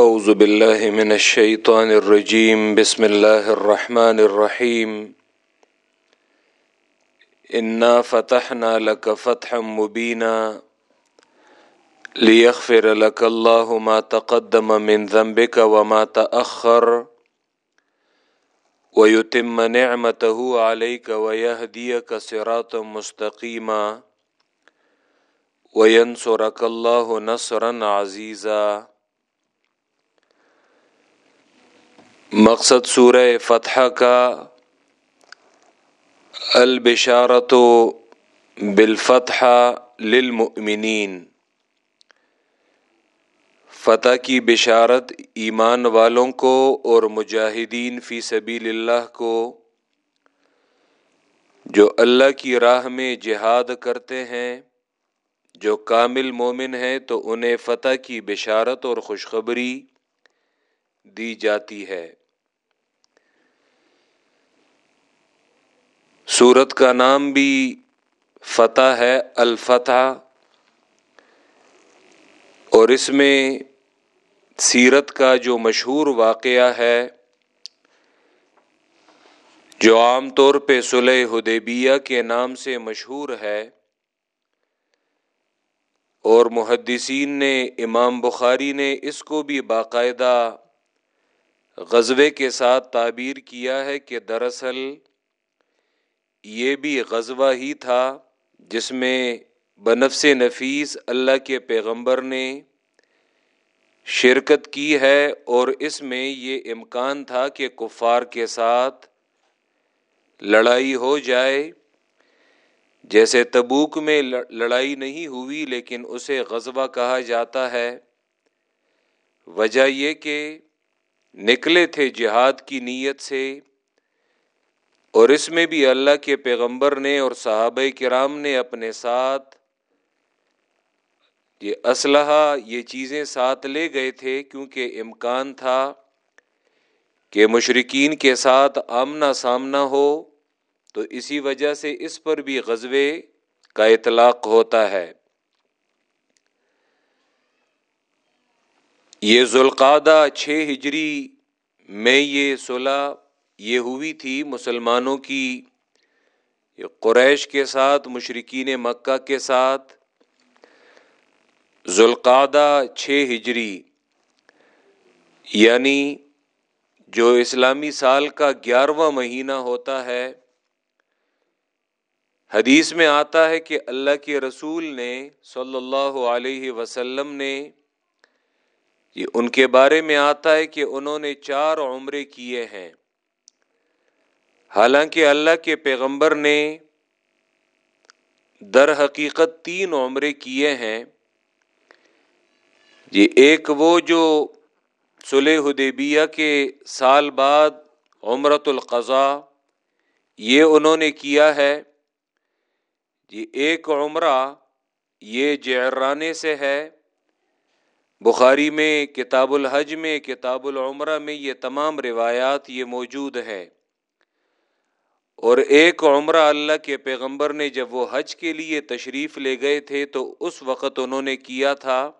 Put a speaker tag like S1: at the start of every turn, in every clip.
S1: اعوذ باللہ من الشیطان الرجیم بسم اللہ الرحمن الرحیم انا فتحنا لك فتحا مبینا لیغفر لك اللہ ما تقدم من ذنبك وما تأخر ويتم نعمته عليك ويهديك صراطا مستقيما وینصرک اللہ نصرا عزیزا مقصد سورہ فتح کا البشارت بالفتح للمؤمنین۔ فتح کی بشارت ایمان والوں کو اور مجاہدین فی سبیل اللہ کو، جو اللہ کی راہ میں جہاد کرتے ہیں، جو کامل مومن ہیں تو انہیں فتح کی بشارت اور خوشخبری دی جاتی ہے۔ سورت کا نام بھی فتح ہے، الفتح۔ اور اس میں سیرت کا جو مشہور واقعہ ہے، جو عام طور پہ صلح حدیبیہ کے نام سے مشہور ہے، اور محدثین نے، امام بخاری نے اس کو بھی باقاعدہ غزبے کے ساتھ تعبیر کیا ہے کہ دراصل یہ بھی غزوہ ہی تھا جس میں بنفس نفیس اللہ کے پیغمبر نے شرکت کی ہے اور اس میں یہ امکان تھا کہ کفار کے ساتھ لڑائی ہو جائے۔ جیسے تبوک میں لڑائی نہیں ہوئی لیکن اسے غزوہ کہا جاتا ہے۔ وجہ یہ کہ نکلے تھے جہاد کی نیت سے۔ اور اس میں بھی اللہ کے پیغمبر نے اور صحابہ کرام نے اپنے ساتھ یہ اسلحہ، یہ چیزیں ساتھ لے گئے تھے کیونکہ امکان تھا کہ مشرقین کے ساتھ آمنا سامنا ہو، تو اسی وجہ سے اس پر بھی غزوے کا اطلاق ہوتا ہے۔ یہ ذوالقادہ چھ ہجری میں یہ صلح یہ ہوئی تھی مسلمانوں کی قریش کے ساتھ مشرقین مکہ کے ساتھ۔ ذوالقادہ چھ ہجری یعنی جو اسلامی سال کا گیارہواں مہینہ ہوتا ہے، حدیث میں آتا ہے کہ اللہ کے رسول نے صلی اللہ علیہ وسلم نے، یہ ان کے بارے میں آتا ہے کہ انہوں نے چار عمرے کیے ہیں۔ حالانکہ اللہ کے پیغمبر نے در حقیقت تین عمرے کیے ہیں۔ یہ ایک وہ جو صلح حدیبیہ کے سال بعد عمرت القضاء یہ انہوں نے کیا ہے۔ یہ ایک عمرہ یہ جعرانے سے ہے۔ بخاری میں، کتاب الحج میں، کتاب العمرہ میں یہ تمام روایات یہ موجود ہے اور ایک عمرہ اللہ کے پیغمبر نے جب وہ حج کے لیے تشریف لے گئے تھے تو اس وقت انہوں نے کیا تھا۔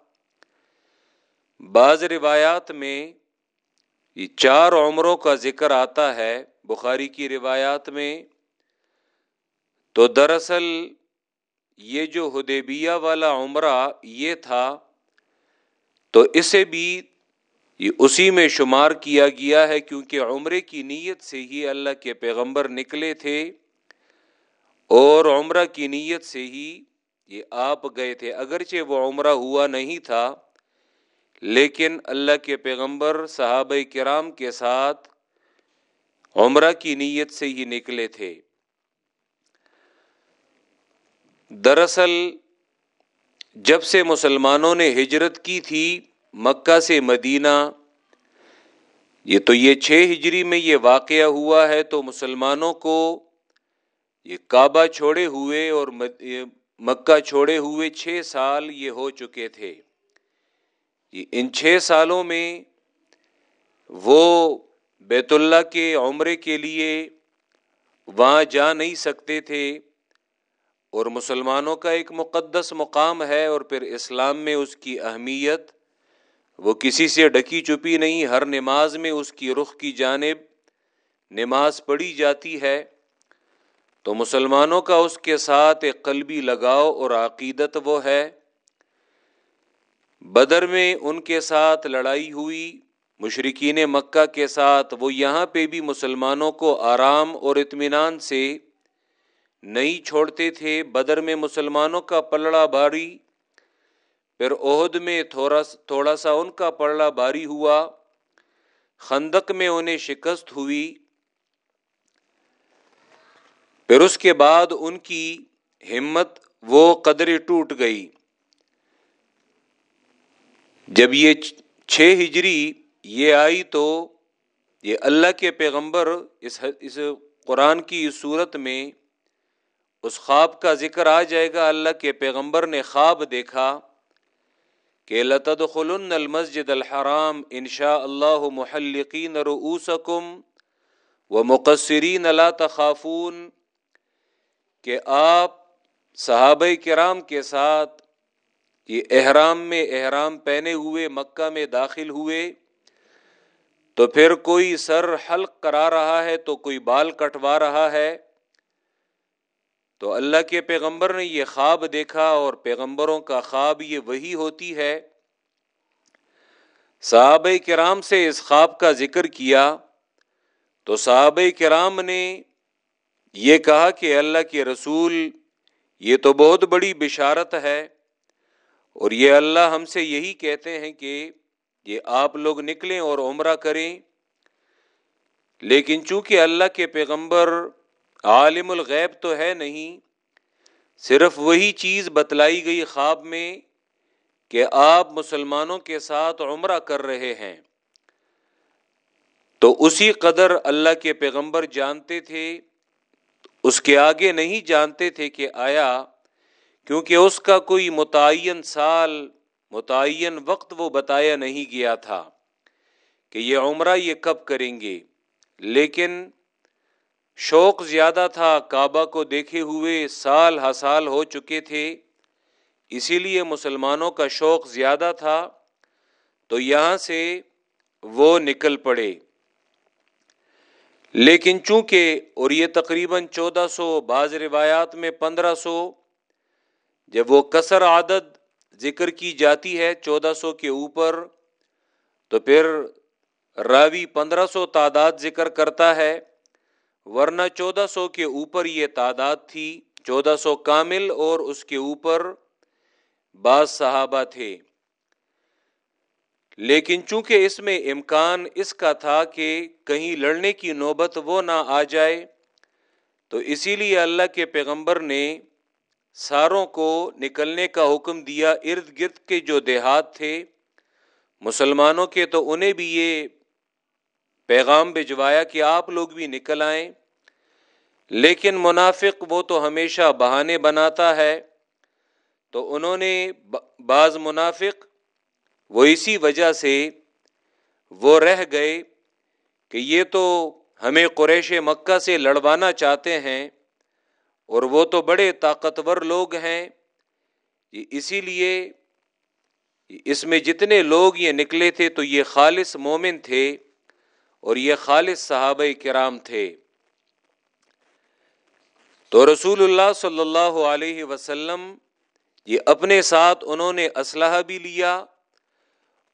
S1: بعض روایات میں یہ چار عمروں کا ذکر آتا ہے۔ بخاری کی روایات میں تو دراصل یہ جو ہدیبیہ والا عمرہ یہ تھا تو اسے بھی یہ اسی میں شمار کیا گیا ہے کیونکہ عمرے کی نیت سے ہی اللہ کے پیغمبر نکلے تھے اور عمرہ کی نیت سے ہی یہ آپ گئے تھے۔ اگرچہ وہ عمرہ ہوا نہیں تھا، لیکن اللہ کے پیغمبر صحابہ کرام کے ساتھ عمرہ کی نیت سے ہی نکلے تھے۔ دراصل جب سے مسلمانوں نے ہجرت کی تھی مکہ سے مدینہ، یہ تو یہ چھ ہجری میں یہ واقعہ ہوا ہے، تو مسلمانوں کو یہ کعبہ چھوڑے ہوئے اور مکہ چھوڑے ہوئے چھ سال یہ ہو چکے تھے۔ یہ ان چھ سالوں میں وہ بیت اللہ کے عمرے کے لیے وہاں جا نہیں سکتے تھے اور مسلمانوں کا ایک مقدس مقام ہے اور پھر اسلام میں اس کی اہمیت وہ کسی سے ڈکی چپی نہیں، ہر نماز میں اس کی رخ کی جانب نماز پڑھی جاتی ہے۔ تو مسلمانوں کا اس کے ساتھ ایک قلبی لگاؤ اور عقیدت وہ ہے۔ بدر میں ان کے ساتھ لڑائی ہوئی مشرقین مکہ کے ساتھ، وہ یہاں پہ بھی مسلمانوں کو آرام اور اطمینان سے نہیں چھوڑتے تھے۔ بدر میں مسلمانوں کا پلڑا باری پھر عہد میں تھوڑا تھوڑا سا ان کا پلڑا باری ہوا۔ خندق میں انہیں شکست ہوئی۔ پھر اس کے بعد ان کی ہمت وہ قدرے ٹوٹ گئی۔ جب یہ چھ ہجری یہ آئی تو یہ اللہ کے پیغمبر اس اس قرآن کی اس صورت میں اس خواب کا ذکر آ جائے گا۔ اللہ کے پیغمبر نے خواب دیکھا۔ کہ لتد خلن المسجد الحرام انشاء اللہ محلقین رؤوسکم و مقصرین اللہ تخافون کہ آپ صحابہ کرام کے ساتھ یہ احرام میں احرام پہنے ہوئے، مکہ میں داخل ہوئے، تو پھر کوئی سر حلق کرا رہا ہے، تو کوئی بال کٹوا رہا ہے تو اللہ کے پیغمبر نے یہ خواب دیکھا اور پیغمبروں کا خواب یہ وہی ہوتی ہے۔ صحابہ کرام سے اس خواب کا ذکر کیا تو صحابہ کرام نے یہ کہا کہ اللہ کے رسول، یہ تو بہت بڑی بشارت ہے اور یہ اللہ ہم سے یہی کہتے ہیں کہ یہ آپ لوگ نکلیں اور عمرہ کریں۔ لیکن چونکہ اللہ کے پیغمبر عالم الغیب تو ہے نہیں، صرف وہی چیز بتلائی گئی خواب میں کہ آپ مسلمانوں کے ساتھ عمرہ کر رہے ہیں۔ تو اسی قدر اللہ کے پیغمبر جانتے تھے، اس کے آگے نہیں جانتے تھے کہ آیا، کیونکہ اس کا کوئی متعین سال، متعین وقت وہ بتایا نہیں گیا تھا کہ یہ عمرہ یہ کب کریں گے۔ لیکن شوق زیادہ تھا کعبہ کو دیکھے ہوئے سال ہا سال ہو چکے تھے، اسی لیے مسلمانوں کا شوق زیادہ تھا۔ تو یہاں سے وہ نکل پڑے۔ لیکن چونکہ اور یہ تقریباً چودہ سو، بعض روایات میں پندرہ سو، جب وہ کثر عادت ذکر کی جاتی ہے چودہ سو کے اوپر، تو پھر راوی پندرہ سو تعداد ذکر کرتا ہے۔ ورنہ چودہ سو کے اوپر یہ تعداد تھی، چودہ سو کامل اور اس کے اوپر بعض صحابہ تھے۔ لیکن چونکہ اس میں امکان اس کا تھا کہ کہیں لڑنے کی نوبت وہ نہ آ جائے، تو اسی لیے اللہ کے پیغمبر نے ساروں کو نکلنے کا حکم دیا۔ ارد گرد کے جو دیہات تھے، مسلمانوں کے تو انہیں بھی یہ پیغام بھجوایا کہ آپ لوگ بھی نکل آئیں۔ لیکن منافق وہ تو ہمیشہ بہانے بناتا ہے۔ تو انہوں نے بعض منافق وہ اسی وجہ سے وہ رہ گئے کہ یہ تو ہمیں قریش مکہ سے لڑوانا چاہتے ہیں اور وہ تو بڑے طاقتور لوگ ہیں۔ اسی لیے اس میں جتنے لوگ یہ نکلے تھے تو یہ خالص مومن تھے۔ اور یہ خالص صحابہ کرام تھے۔ تو رسول اللہ صلی اللہ علیہ وسلم یہ اپنے ساتھ انہوں نے اسلحہ بھی لیا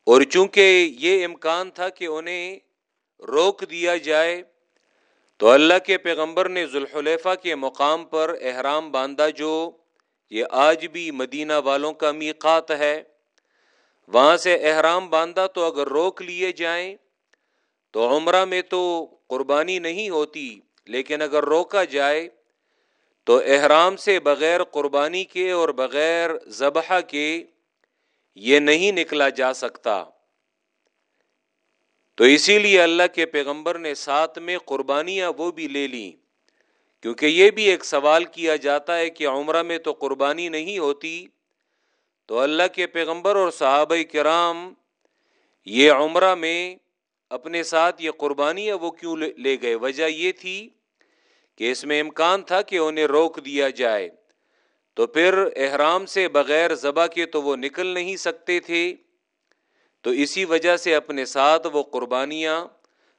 S1: اور چونکہ یہ امکان تھا کہ انہیں روک دیا جائے، تو اللہ کے پیغمبر نے ذوالحلیفہ کے مقام پر احرام باندھا جو یہ آج بھی مدینہ والوں کا میقات ہے۔ وہاں سے احرام باندھا تو اگر روک لیے جائیں تو عمرہ میں تو قربانی نہیں ہوتی، لیکن اگر روکا جائے تو احرام سے بغیر قربانی کے اور بغیر ذبح کے یہ نہیں نکلا جا سکتا۔ تو اسی لیے اللہ کے پیغمبر نے ساتھ میں قربانیاں وہ بھی لے لی کیونکہ یہ بھی ایک سوال کیا جاتا ہے کہ عمرہ میں تو قربانی نہیں ہوتی۔ تو اللہ کے پیغمبر اور صحابہ کرام یہ عمرہ میں اپنے ساتھ یہ قربانیاں وہ کیوں لے گئے؟ وجہ یہ تھی کہ اس میں امکان تھا کہ انہیں روک دیا جائے۔ تو پھر احرام سے بغیر ذبح کے تو وہ نکل نہیں سکتے تھے۔ تو اسی وجہ سے اپنے ساتھ وہ قربانیاں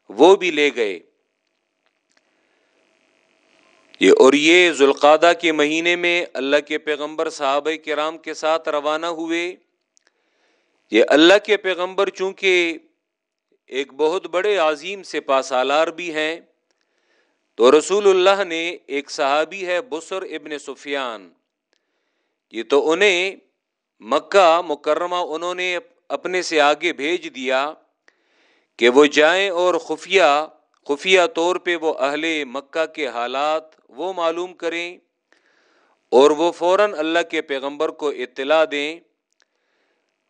S1: وہ بھی لے گئے۔ یہ اور یہ ذوالقادہ کے مہینے میں اللہ کے پیغمبر صحابہ کرام کے ساتھ روانہ ہوئے۔ یہ اللہ کے پیغمبر چونکہ ایک بہت بڑے عظیم سے پاسالار بھی ہیں۔ تو رسول اللہ نے ایک صحابی ہے بسر ابن سفیان۔ یہ تو انہیں مکہ مکرمہ انہوں نے اپنے سے آگے بھیج دیا کہ وہ جائیں اور خفیہ خفیہ طور پہ وہ اہل مکہ کے حالات وہ معلوم کریں اور وہ فوراً اللہ کے پیغمبر کو اطلاع دیں۔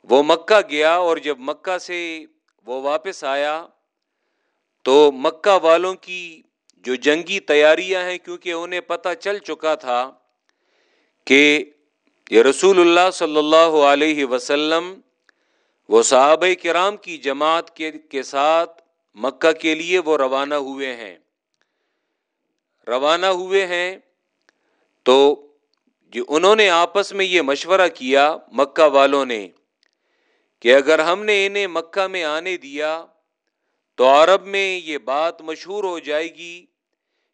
S1: وہ مکہ گیا اور جب مکہ سے وہ واپس آیا تو مکہ والوں کی جو جنگی تیاریاں ہیں، کیونکہ انہیں پتہ چل چکا تھا کہ یہ رسول اللہ صلی اللہ علیہ وسلم وہ صحابہ کرام کی جماعت کے کے ساتھ مکہ کے لیے وہ روانہ ہوئے ہیں۔ روانہ ہوئے ہیں تو جو انہوں نے آپس میں یہ مشورہ کیا مکہ والوں نے۔ کہ اگر ہم نے انہیں مکہ میں آنے دیا تو عرب میں یہ بات مشہور ہو جائے گی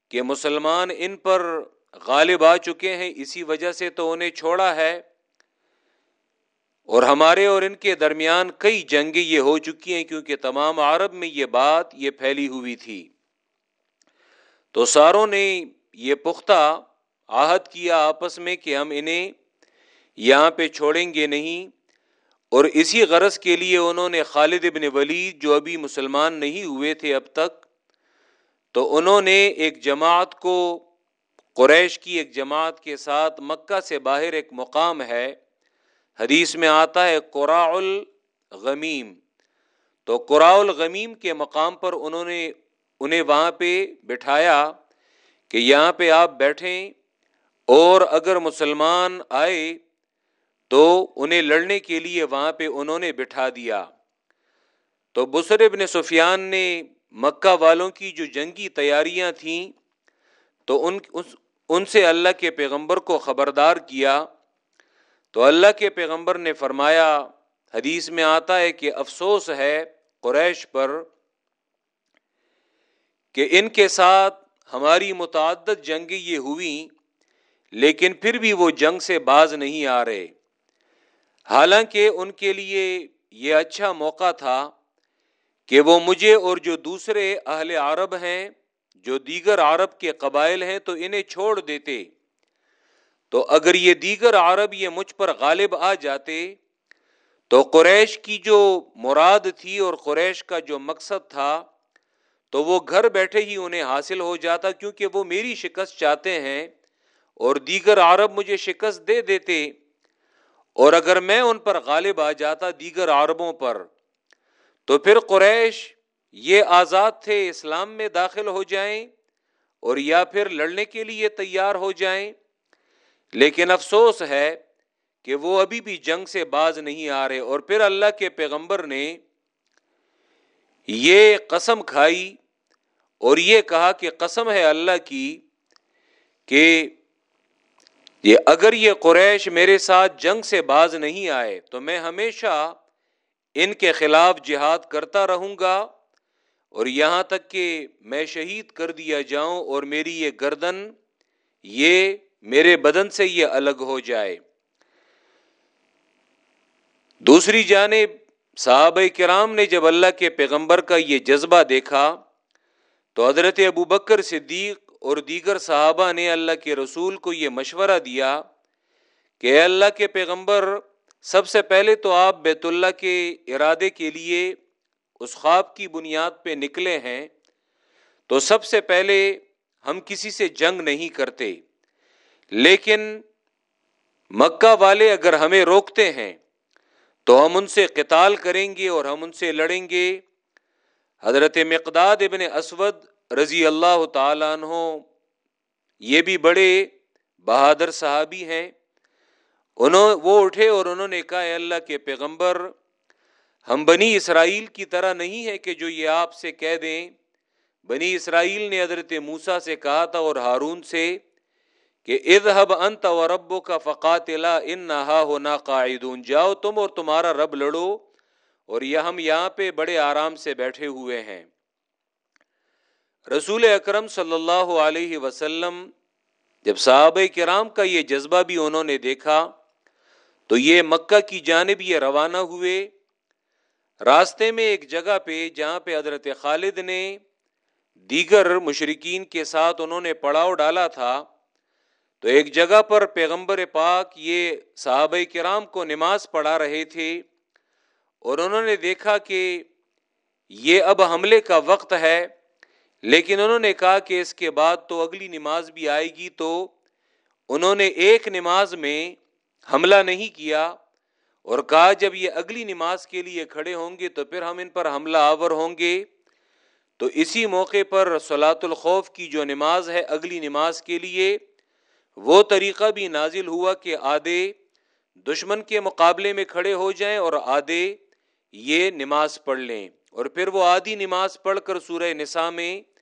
S1: کہ مسلمان ان پر غالب آ چکے ہیں، اسی وجہ سے تو انہیں چھوڑا ہے۔ اور ہمارے اور ان کے درمیان کئی جنگیں یہ ہو چکی ہیں، کیونکہ تمام عرب میں یہ بات یہ پھیلی ہوئی تھی۔ تو ساروں نے یہ پختہ آہد کیا آپس میں کہ ہم انہیں یہاں پہ چھوڑیں گے نہیں۔ اور اسی غرض کے لیے انہوں نے خالد ابن ولید جو ابھی مسلمان نہیں ہوئے تھے اب تک، تو انہوں نے ایک جماعت کو، قریش کی ایک جماعت کے ساتھ مکہ سے باہر ایک مقام ہے، حدیث میں آتا ہے قرا الغمیم تو قرا الغمیم کے مقام پر انہوں نے انہیں وہاں پہ بٹھایا کہ یہاں پہ آپ بیٹھیں اور اگر مسلمان آئے تو انہیں لڑنے کے لیے وہاں پہ انہوں نے بٹھا دیا۔ تو بسر ابن سفیان نے مکہ والوں کی جو جنگی تیاریاں تھیں، تو ان ان سے اللہ کے پیغمبر کو خبردار کیا۔ تو اللہ کے پیغمبر نے فرمایا، حدیث میں آتا ہے کہ افسوس ہے قریش پر کہ ان کے ساتھ ہماری متعدد جنگیں یہ ہوئیں، لیکن پھر بھی وہ جنگ سے باز نہیں آ رہے۔ حالانکہ ان کے لیے یہ اچھا موقع تھا کہ وہ مجھے اور جو دوسرے اہل عرب ہیں، جو دیگر عرب کے قبائل ہیں، تو انہیں چھوڑ دیتے۔ تو اگر یہ دیگر عرب یہ مجھ پر غالب آ جاتے، تو قریش کی جو مراد تھی اور قریش کا جو مقصد تھا، تو وہ گھر بیٹھے ہی انہیں حاصل ہو جاتا کیونکہ وہ میری شکست چاہتے ہیں اور دیگر عرب مجھے شکست دے دیتے۔ اور اگر میں ان پر غالب آ جاتا دیگر عربوں پر، تو پھر قریش یہ آزاد تھے اسلام میں داخل ہو جائیں اور یا پھر لڑنے کے لیے تیار ہو جائیں۔ لیکن افسوس ہے کہ وہ ابھی بھی جنگ سے باز نہیں آ رہے۔ اور پھر اللہ کے پیغمبر نے یہ قسم کھائی اور یہ کہا کہ قسم ہے اللہ کی کہ یہ اگر یہ قریش میرے ساتھ جنگ سے باز نہیں آئے، تو میں ہمیشہ ان کے خلاف جہاد کرتا رہوں گا اور یہاں تک کہ میں شہید کر دیا جاؤں اور میری یہ گردن، یہ میرے بدن سے یہ الگ ہو جائے۔ دوسری جانب صحابہ کرام نے جب اللہ کے پیغمبر کا یہ جذبہ دیکھا، تو حضرت ابو بکر صدیق اور دیگر صحابہ نے اللہ کے رسول کو یہ مشورہ دیا کہ اللہ کے پیغمبر، سب سے پہلے تو آپ بیت اللہ کے ارادے کے لیے اس خواب کی بنیاد پہ نکلے ہیں، تو سب سے پہلے ہم کسی سے جنگ نہیں کرتے، لیکن مکہ والے اگر ہمیں روکتے ہیں تو ہم ان سے قتال کریں گے اور ہم ان سے لڑیں گے۔ حضرت مقداد ابن اسود رضی اللہ تعالیٰ عنہ، یہ بھی بڑے بہادر صحابی ہیں۔ انہوں، وہ اٹھے اور انہوں نے کہا، اے اللہ کے پیغمبر، ہم بنی اسرائیل کی طرح نہیں ہے کہ جو یہ آپ سے کہہ دیں۔ بنی اسرائیل نے حضرت موسا سے کہا تھا اور ہارون سے کہ، اذهب انت و ربو کا فقات ان نہا ہونا قاعدون۔ جاؤ تم اور تمہارا رب لڑو اور یہ ہم یہاں پہ بڑے آرام سے بیٹھے ہوئے ہیں۔ رسول اکرم صلی اللہ علیہ وسلم، جب صحابہ کرام کا یہ جذبہ بھی انہوں نے دیکھا، تو یہ مکہ کی جانب یہ روانہ ہوئے۔ راستے میں ایک جگہ پہ، جہاں پہ حضرت خالد نے دیگر مشرقین کے ساتھ انہوں نے پڑاؤ ڈالا تھا، تو ایک جگہ پر پیغمبر پاک یہ صحابہ کرام کو نماز پڑھا رہے تھے۔ اور انہوں نے دیکھا کہ یہ اب حملے کا وقت ہے۔ لیکن انہوں نے کہا کہ اس کے بعد تو اگلی نماز بھی آئے گی، تو انہوں نے ایک نماز میں حملہ نہیں کیا اور کہا جب یہ اگلی نماز کے لیے کھڑے ہوں گے تو پھر ہم ان پر حملہ آور ہوں گے۔ تو اسی موقع پر سلاۃ الخوف کی جو نماز ہے اگلی نماز کے لیے، وہ طریقہ بھی نازل ہوا کہ آدھے دشمن کے مقابلے میں کھڑے ہو جائیں اور آدھے یہ نماز پڑھ لیں۔ اور پھر وہ آدھی نماز پڑھ کر سورہ نساء میں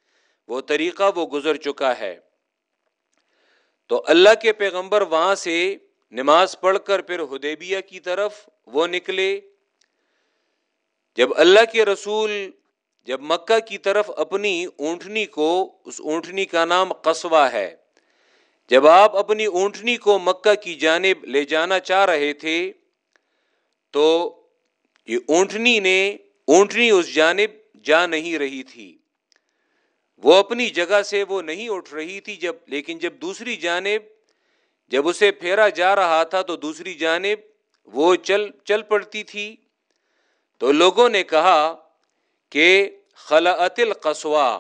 S1: وہ طریقہ وہ گزر چکا ہے۔ تو اللہ کے پیغمبر وہاں سے نماز پڑھ کر پھر ہدیبیہ کی طرف وہ نکلے۔ جب اللہ کے رسول جب مکہ کی طرف اپنی اونٹنی کو، اس اونٹنی کا نام قصوہ ہے۔ جب آپ اپنی اونٹنی کو مکہ کی جانب لے جانا چاہ رہے تھے، تو یہ اونٹنی نے، اونٹنی اس جانب جا نہیں رہی تھی۔ وہ اپنی جگہ سے وہ نہیں اٹھ رہی تھی جب، لیکن جب دوسری جانب، جب اسے پھیرا جا رہا تھا تو دوسری جانب وہ چل چل پڑتی تھی۔ تو لوگوں نے کہا کہ خلاط القصوا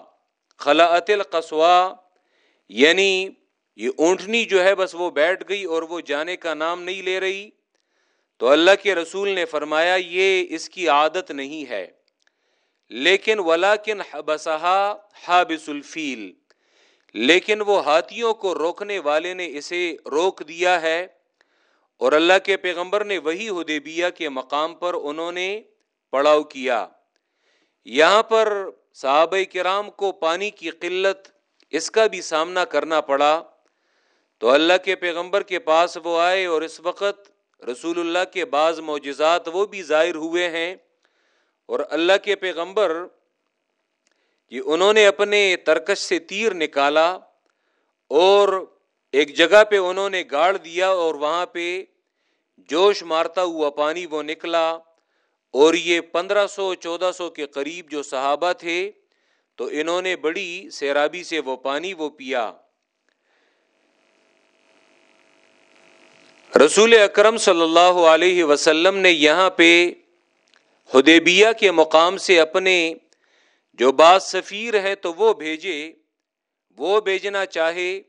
S1: خلاط القصوا یعنی یہ اونٹنی جو ہے بس وہ بیٹھ گئی اور وہ جانے کا نام نہیں لے رہی۔ تو اللہ کے رسول نے فرمایا، یہ اس کی عادت نہیں ہے۔ لیکن ولاکن بسہا حابس الفیل، لیکن وہ ہاتھیوں کو روکنے والے نے اسے روک دیا ہے۔ اور اللہ کے پیغمبر نے وہی ہدیبیہ کے مقام پر انہوں نے پڑاؤ کیا۔ یہاں پر صحابہ کرام کو پانی کی قلت اس کا بھی سامنا کرنا پڑا۔ تو اللہ کے پیغمبر کے پاس وہ آئے اور اس وقت رسول اللہ کے بعض معجزات وہ بھی ظاہر ہوئے ہیں۔ اور اللہ کے پیغمبر یہ انہوں نے اپنے ترکش سے تیر نکالا اور ایک جگہ پہ انہوں نے گاڑ دیا اور وہاں پہ جوش مارتا ہوا پانی وہ نکلا اور یہ پندرہ سو، چودہ سو کے قریب جو صحابہ تھے، تو انہوں نے بڑی سیرابی سے وہ پانی وہ پیا۔ رسول اکرم صلی اللہ علیہ وسلم نے یہاں پہ ہدیبیہ کے مقام سے اپنے جو بعض سفیر ہیں تو وہ بھیجے، وہ بھیجنا چاہے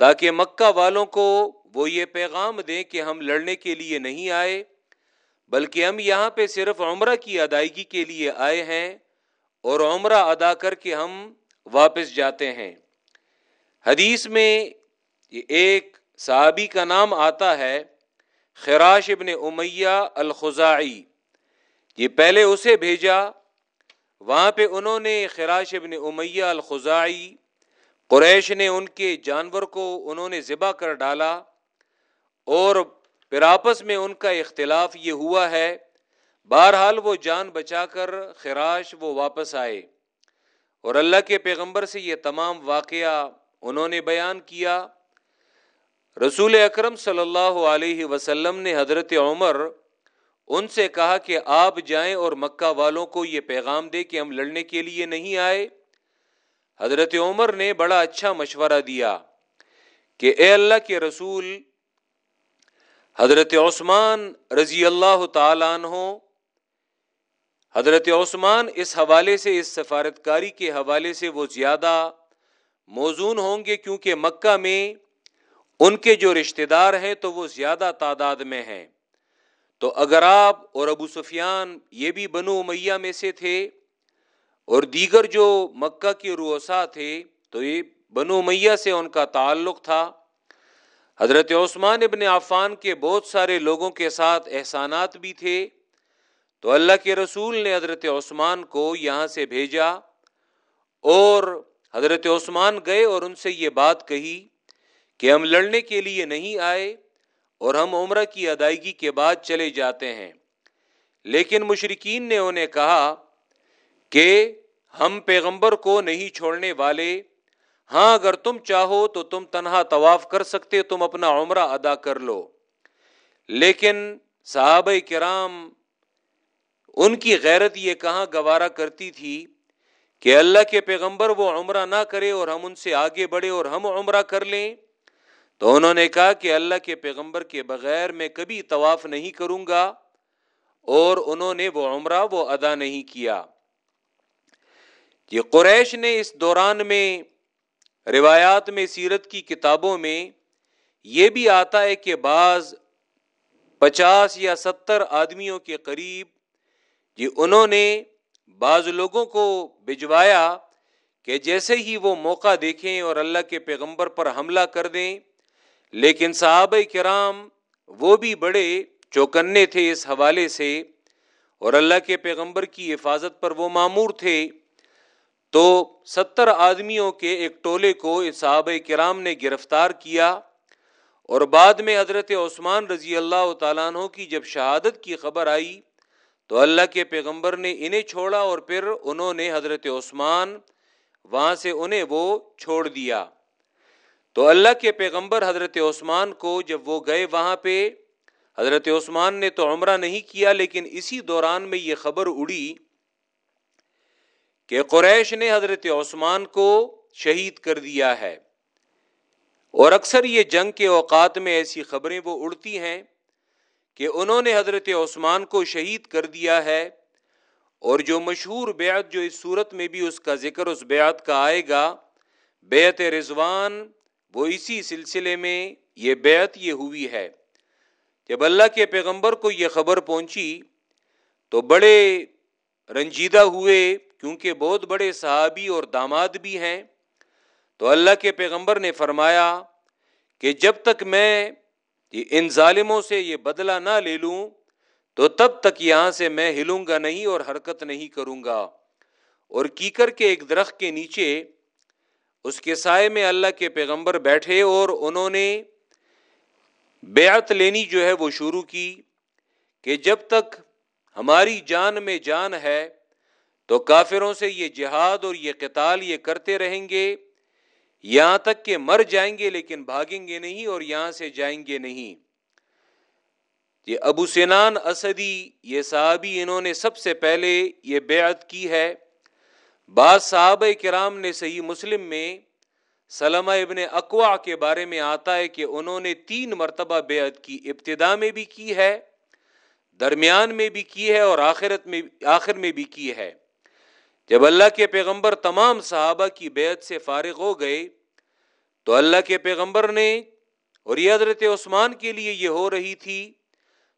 S1: تاکہ مکہ والوں کو وہ یہ پیغام دیں کہ ہم لڑنے کے لیے نہیں آئے، بلکہ ہم یہاں پہ صرف عمرہ کی ادائیگی کے لیے آئے ہیں اور عمرہ ادا کر کے ہم واپس جاتے ہیں۔ حدیث میں ایک صحابی کا نام آتا ہے، خراش ابن امیہ الخزائی یہ پہلے اسے بھیجا۔ وہاں پہ انہوں نے خراش ابن امیہ الخزائی قریش نے ان کے جانور کو انہوں نے ذبح کر ڈالا اور پھر آپس میں ان کا اختلاف یہ ہوا ہے۔ بہرحال وہ جان بچا کر خراش وہ واپس آئے اور اللہ کے پیغمبر سے یہ تمام واقعہ انہوں نے بیان کیا۔ رسول اکرم صلی اللہ علیہ وسلم نے حضرت عمر ان سے کہا کہ آپ جائیں اور مکہ والوں کو یہ پیغام دے کہ ہم لڑنے کے لیے نہیں آئے۔ حضرت عمر نے بڑا اچھا مشورہ دیا کہ اے اللہ کے رسول، حضرت عثمان رضی اللہ تعالیٰ عنہ، حضرت عثمان اس حوالے سے، اس سفارتکاری کے حوالے سے وہ زیادہ موزون ہوں گے کیونکہ مکہ میں ان کے جو رشتہ دار ہیں تو وہ زیادہ تعداد میں ہیں۔ تو اگر آپ اور ابو سفیان یہ بھی بنو میاں میں سے تھے اور دیگر جو مکہ کے روسا تھے، تو یہ بنو میاں سے ان کا تعلق تھا۔ حضرت عثمان ابن عفان کے بہت سارے لوگوں کے ساتھ احسانات بھی تھے۔ تو اللہ کے رسول نے حضرت عثمان کو یہاں سے بھیجا اور حضرت عثمان گئے اور ان سے یہ بات کہی کہ ہم لڑنے کے لیے نہیں آئے۔ اور ہم عمرہ کی ادائیگی کے بعد چلے جاتے ہیں۔ لیکن مشرقین نے انہیں کہا کہ ہم پیغمبر کو نہیں چھوڑنے والے۔ ہاں اگر تم چاہو تو تم تنہا طواف کر سکتے، تم اپنا عمرہ ادا کر لو۔ لیکن صحابہ کرام ان کی غیرت یہ کہاں گوارا کرتی تھی کہ اللہ کے پیغمبر وہ عمرہ نہ کرے اور ہم ان سے آگے بڑھے اور ہم عمرہ کر لیں۔ تو انہوں نے کہا کہ اللہ کے پیغمبر کے بغیر میں کبھی طواف نہیں کروں گا اور انہوں نے وہ عمرہ وہ ادا نہیں کیا۔ یہ قریش نے اس دوران میں روایات میں، سیرت کی کتابوں میں یہ بھی آتا ہے کہ بعض پچاس یا ستر آدمیوں کے قریب جی انہوں نے بعض لوگوں کو بھجوایا کہ جیسے ہی وہ موقع دیکھیں اور اللہ کے پیغمبر پر حملہ کر دیں لیکن صحابہ کرام وہ بھی بڑے چوکنے تھے اس حوالے سے اور اللہ کے پیغمبر کی حفاظت پر وہ معمور تھے، تو ستر آدمیوں کے ایک ٹولے کو صحابہ کرام نے گرفتار کیا اور بعد میں حضرت عثمان رضی اللہ تعالیٰ عنہ کی جب شہادت کی خبر آئی تو اللہ کے پیغمبر نے انہیں چھوڑا اور پھر انہوں نے حضرت عثمان وہاں سے انہیں وہ چھوڑ دیا۔ تو اللہ کے پیغمبر حضرت عثمان کو جب وہ گئے وہاں پہ، حضرت عثمان نے تو عمرہ نہیں کیا، لیکن اسی دوران میں یہ خبر اڑی کہ قریش نے حضرت عثمان کو شہید کر دیا ہے۔ اور اکثر یہ جنگ کے اوقات میں ایسی خبریں وہ اڑتی ہیں کہ انہوں نے حضرت عثمان کو شہید کر دیا ہے۔ اور جو مشہور بیعت جو اس صورت میں بھی اس کا ذکر، اس بیعت کا آئے گا، بیعت رضوان وہ اسی سلسلے میں یہ بیعت یہ ہوئی ہے۔ جب اللہ کے پیغمبر کو یہ خبر پہنچی تو بڑے رنجیدہ ہوئے، کیونکہ بہت بڑے صحابی اور داماد بھی ہیں۔ تو اللہ کے پیغمبر نے فرمایا کہ جب تک میں ان ظالموں سے یہ بدلہ نہ لے لوں، تو تب تک یہاں سے میں ہلوں گا نہیں اور حرکت نہیں کروں گا۔ اور کیکر کے ایک درخت کے نیچے اس کے سائے میں اللہ کے پیغمبر بیٹھے اور انہوں نے بیعت لینی جو ہے وہ شروع کی کہ جب تک ہماری جان میں جان ہے تو کافروں سے یہ جہاد اور یہ قتال یہ کرتے رہیں گے، یہاں تک کہ مر جائیں گے لیکن بھاگیں گے نہیں اور یہاں سے جائیں گے نہیں۔ یہ ابو سینان اسدی، یہ صحابی، انہوں نے سب سے پہلے یہ بیعت کی ہے۔ بعض صحابہ کرام نے صحیح مسلم میں سلمہ ابن اقوا کے بارے میں آتا ہے کہ انہوں نے تین مرتبہ بیعت کی ابتدا میں بھی کی ہے، درمیان میں بھی کی ہے اور آخرت میں، آخر میں بھی کی ہے۔ جب اللہ کے پیغمبر تمام صحابہ کی بیعت سے فارغ ہو گئے، تو اللہ کے پیغمبر نے اور یہ حضرت عثمان کے لیے یہ ہو رہی تھی،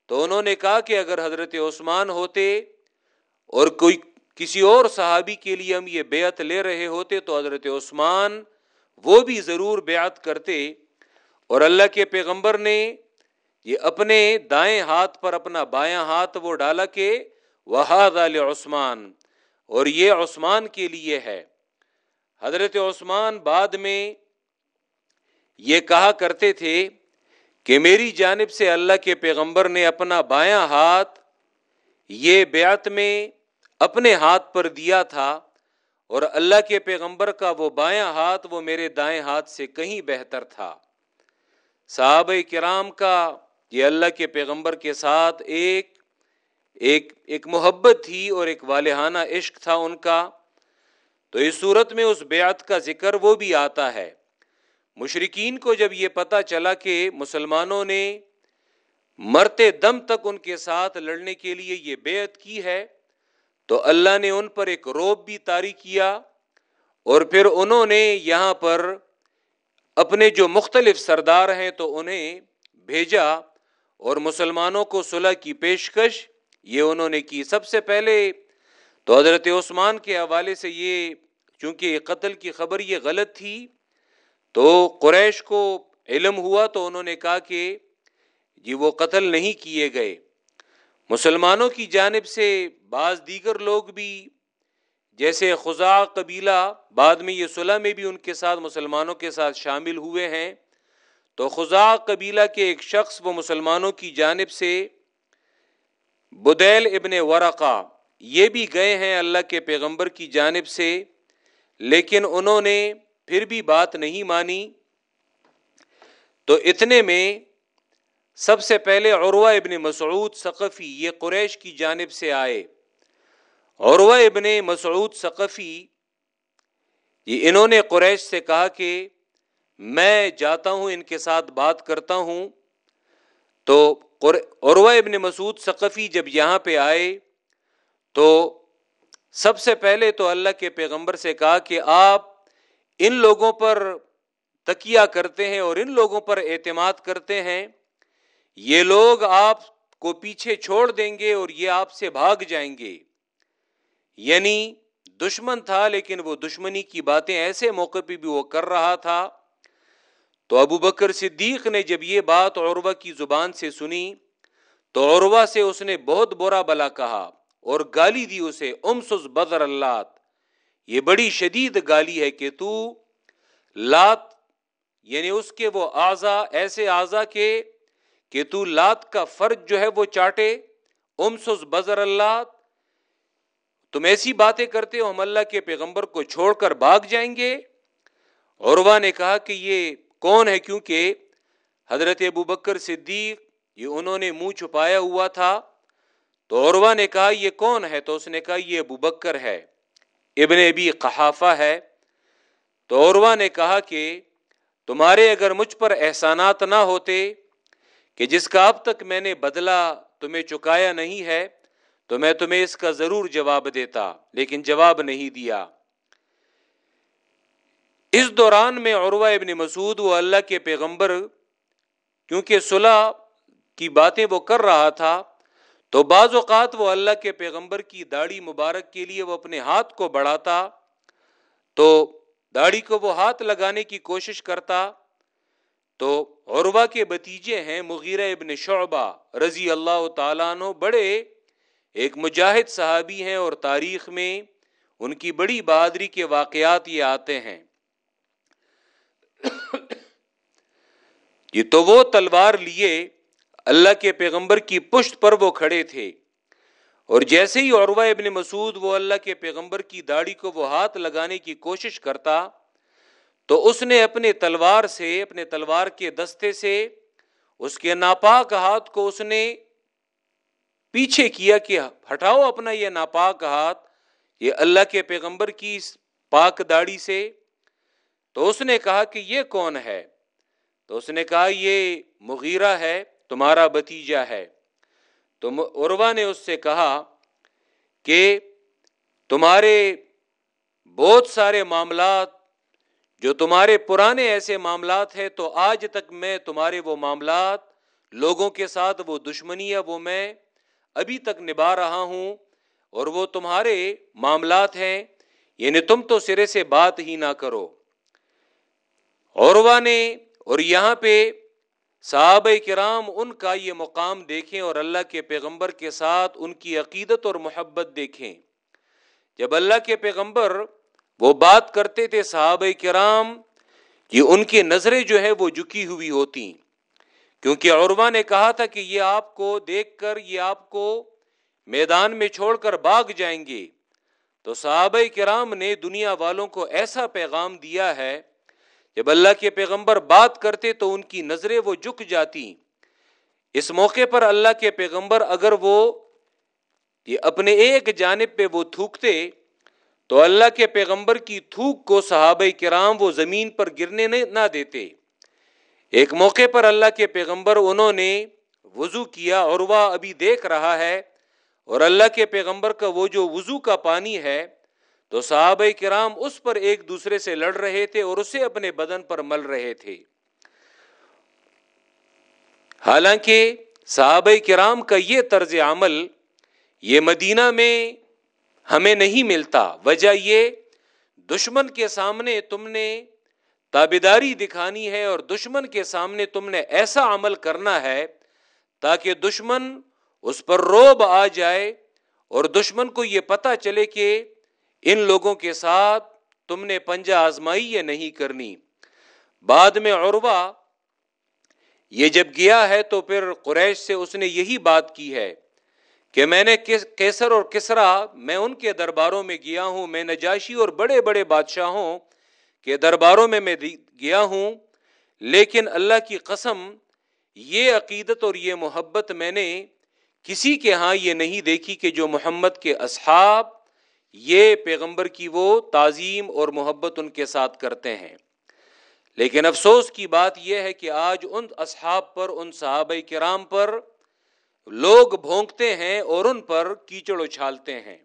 S1: تو انہوں نے کہا کہ اگر حضرت عثمان ہوتے اور کوئی کسی اور صحابی کے لیے ہم یہ بیعت لے رہے ہوتے تو حضرت عثمان وہ بھی ضرور بیعت کرتے اور اللہ کے پیغمبر نے یہ اپنے دائیں ہاتھ پر اپنا بایاں ہاتھ وہ ڈالا کہ وہاد عثمان اور یہ عثمان کے لیے ہے۔ حضرت عثمان بعد میں یہ کہا کرتے تھے کہ میری جانب سے اللہ کے پیغمبر نے اپنا بایاں ہاتھ یہ بیعت میں اپنے ہاتھ پر دیا تھا اور اللہ کے پیغمبر کا وہ بایاں ہاتھ وہ میرے دائیں ہاتھ سے کہیں بہتر تھا۔ صحابہ کرام کا یہ اللہ کے پیغمبر کے ساتھ ایک ایک ایک محبت تھی اور ایک والہانہ عشق تھا ان کا۔ تو اس صورت میں اس بیعت کا ذکر وہ بھی آتا ہے۔ مشرقین کو جب یہ پتا چلا کہ مسلمانوں نے مرتے دم تک ان کے ساتھ لڑنے کے لیے یہ بیعت کی ہے تو اللہ نے ان پر ایک روب بھی طاری کیا اور پھر انہوں نے یہاں پر اپنے جو مختلف سردار ہیں تو انہیں بھیجا اور مسلمانوں کو صلح کی پیشکش یہ انہوں نے کی۔ سب سے پہلے تو حضرت عثمان کے حوالے سے یہ چونکہ قتل کی خبر یہ غلط تھی تو قریش کو علم ہوا تو انہوں نے کہا کہ جی وہ قتل نہیں کیے گئے۔ مسلمانوں کی جانب سے بعض دیگر لوگ بھی، جیسے خزا قبیلہ، بعد میں یہ صلح میں بھی ان کے ساتھ مسلمانوں کے ساتھ شامل ہوئے ہیں۔ تو خزا قبیلہ کے ایک شخص وہ مسلمانوں کی جانب سے بدیل ابن ورقا یہ بھی گئے ہیں اللہ کے پیغمبر کی جانب سے، لیکن انہوں نے پھر بھی بات نہیں مانی۔ تو اتنے میں سب سے پہلے عروہ ابن مسعود ثقفی، یہ قریش کی جانب سے آئے۔ عروہ ابن مسعود ثقفی، یہ انہوں نے قریش سے کہا کہ میں جاتا ہوں، ان کے ساتھ بات کرتا ہوں۔ تو عروہ ابن مسعود ثقفی جب یہاں پہ آئے، تو سب سے پہلے تو اللہ کے پیغمبر سے کہا کہ آپ ان لوگوں پر تکیہ کرتے ہیں اور ان لوگوں پر اعتماد کرتے ہیں۔ یہ لوگ آپ کو پیچھے چھوڑ دیں گے اور یہ آپ سے بھاگ جائیں گے۔ یعنی دشمن تھا لیکن وہ دشمنی کی باتیں ایسے موقع پہ بھی وہ کر رہا تھا۔ تو ابو بکر صدیق نے جب یہ بات عروہ کی زبان سے سنی تو عروہ سے اس نے بہت برا بلا کہا اور گالی دی اسے، امسس بدر اللہ یہ بڑی شدید گالی ہے کہ تو لات یعنی اس کے وہ آزا ایسے آزا کے کہ تو لات کا فرض جو ہے وہ چاٹے امسس بزر اللہ تم ایسی باتیں کرتے ہو، ہم اللہ کے پیغمبر کو چھوڑ کر بھاگ جائیں گے۔ عروا نے کہا کہ یہ کون ہے؟ کیونکہ حضرت ابو بکر صدیق، یہ انہوں نے منہ چھپایا ہوا تھا۔ تو عروا نے کہا، یہ کون ہے؟ تو اس نے کہا، یہ ابو بکر ہے، ابن ابی قحافہ ہے۔ تو عروا نے کہا کہ تمہارے اگر مجھ پر احسانات نہ ہوتے کہ جس کا اب تک میں نے بدلا تمہیں چکایا نہیں ہے، تو میں تمہیں اس کا ضرور جواب دیتا، لیکن جواب نہیں دیا۔ اس دوران میں عروہ ابن مسعود وہ اللہ کے پیغمبر، کیونکہ صلح کی باتیں وہ کر رہا تھا، تو بعض اوقات وہ اللہ کے پیغمبر کی داڑھی مبارک کے لیے وہ اپنے ہاتھ کو بڑھاتا، تو داڑھی کو وہ ہاتھ لگانے کی کوشش کرتا تو عروا کے بتیجے ہیں مغیرہ ابن شعبہ رضی اللہ تعالیٰ عنہ، بڑے ایک مجاہد صحابی ہیں اور تاریخ میں ان کی بڑی بہادری کے واقعات یہ آتے ہیں۔ یہ تو وہ تلوار لیے اللہ کے پیغمبر کی پشت پر وہ کھڑے تھے۔ اور جیسے ہی عروہ ابن مسعود وہ اللہ کے پیغمبر کی داڑھی کو وہ ہاتھ لگانے کی کوشش کرتا تو اس نے اپنے تلوار سے، اپنے تلوار کے دستے سے اس کے ناپاک ہاتھ کو اس نے پیچھے کیا کہ ہٹاؤ اپنا یہ ناپاک ہاتھ، یہ اللہ کے پیغمبر کی پاک داڑھی سے۔ تو اس نے کہا کہ یہ کون ہے؟ تو اس نے کہا یہ مغیرہ ہے، تمہارا بتیجا ہے۔ تو عروا نے اس سے کہا کہ تمہارے بہت سارے معاملات جو تمہارے پرانے ایسے معاملات ہیں، تو آج تک میں تمہارے وہ معاملات، لوگوں کے ساتھ وہ دشمنی ہے، وہ میں ابھی تک نبھا رہا ہوں اور وہ تمہارے معاملات ہیں۔ یعنی تم تو سرے سے بات ہی نہ کرو۔ عروا نے اور یہاں پہ صحابہ کرام ان کا یہ مقام دیکھیں اور اللہ کے پیغمبر کے ساتھ ان کی عقیدت اور محبت دیکھیں۔ جب اللہ کے پیغمبر وہ بات کرتے تھے صحابہ کرام یہ ان کی نظریں جو ہے وہ جھکی ہوئی ہوتی کیونکہ عروا نے کہا تھا کہ یہ آپ کو دیکھ کر، یہ آپ کو میدان میں چھوڑ کر باغ جائیں گے۔ تو صحابہ کرام نے دنیا والوں کو ایسا پیغام دیا ہے، جب اللہ کے پیغمبر بات کرتے تو ان کی نظریں وہ جھک جاتی۔ اس موقع پر اللہ کے پیغمبر اگر وہ یہ اپنے ایک جانب پہ وہ تھوکتے تو اللہ کے پیغمبر کی تھوک کو صحابہ کرام وہ زمین پر گرنے نہ دیتے۔ ایک موقع پر اللہ کے پیغمبر انہوں نے وضو کیا اور وہ ابھی دیکھ رہا ہے اور اللہ کے پیغمبر کا وہ جو وضو کا پانی ہے، تو صحابہ کرام اس پر ایک دوسرے سے لڑ رہے تھے اور اسے اپنے بدن پر مل رہے تھے۔ حالانکہ صحابہ کرام کا یہ طرز عمل یہ مدینہ میں ہمیں نہیں ملتا۔ وجہ یہ، دشمن کے سامنے تم نے تابیداری دکھانی ہے اور دشمن کے سامنے تم نے ایسا عمل کرنا ہے تاکہ دشمن اس پر روب آ جائے اور دشمن کو یہ پتا چلے کہ ان لوگوں کے ساتھ تم نے پنجا آزمائی یا نہیں کرنی۔ بعد میں عروا یہ جب گیا ہے تو پھر قریش سے اس نے یہی بات کی ہے۔ کہ میں نے کیسر اور کسرا میں ان کے درباروں میں گیا ہوں، میں نجاشی اور بڑے بڑے بادشاہوں کے درباروں میں میں گیا ہوں، لیکن اللہ کی قسم یہ عقیدت اور یہ محبت میں نے کسی کے ہاں یہ نہیں دیکھی کہ جو محمد کے اصحاب، یہ پیغمبر کی وہ تعظیم اور محبت ان کے ساتھ کرتے ہیں۔ لیکن افسوس کی بات یہ ہے کہ آج ان اصحاب پر، ان صحابہ کرام پر لوگ بھونکتے ہیں اور ان پر کیچڑ اچھالتے ہیں۔